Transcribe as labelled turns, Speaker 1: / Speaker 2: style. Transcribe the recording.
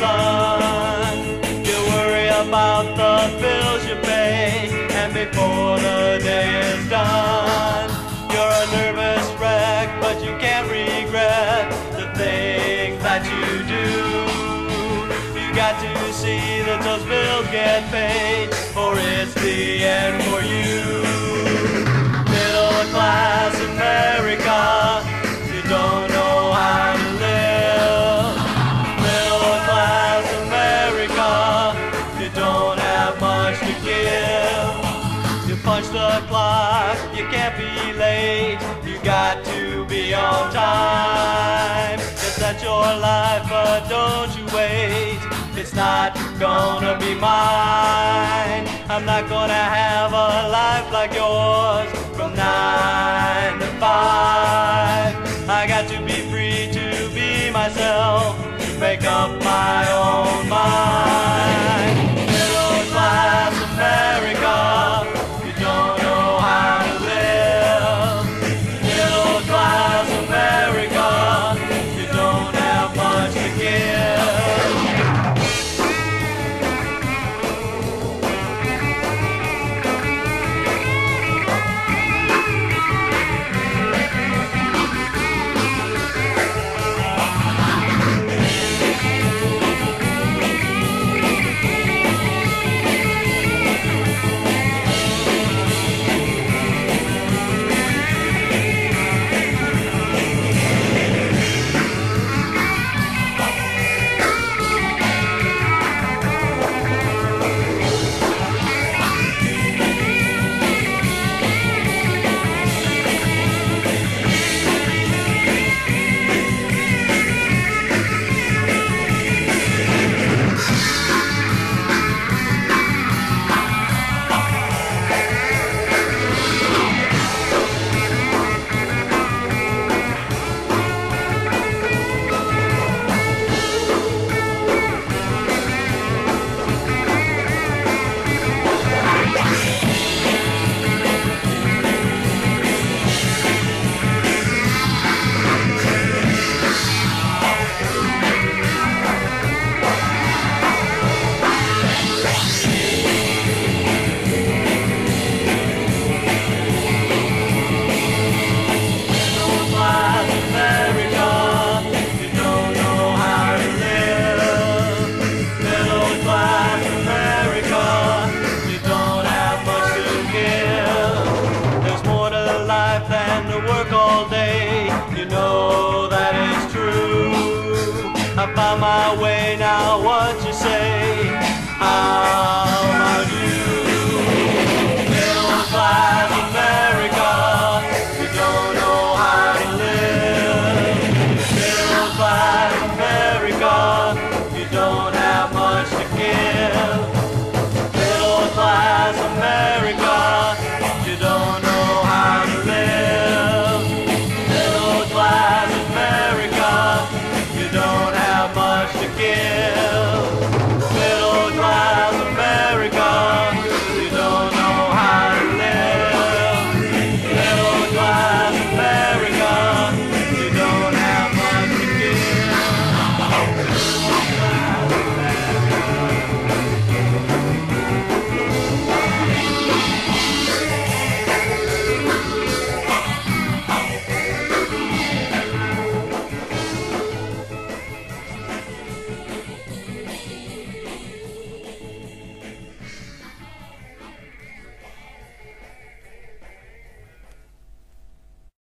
Speaker 1: son. You worry about the bills you pay, and before the day is done, you're a nervous wreck, but you can't regret the things that you do. You got to see that those bills get paid, or it's the end for you. Middle class America, the clock, you can't be late. You got to be on time. Yes, that's your life, but don't you wait. It's not gonna be mine. I'm not gonna have a life like yours from five. Away now.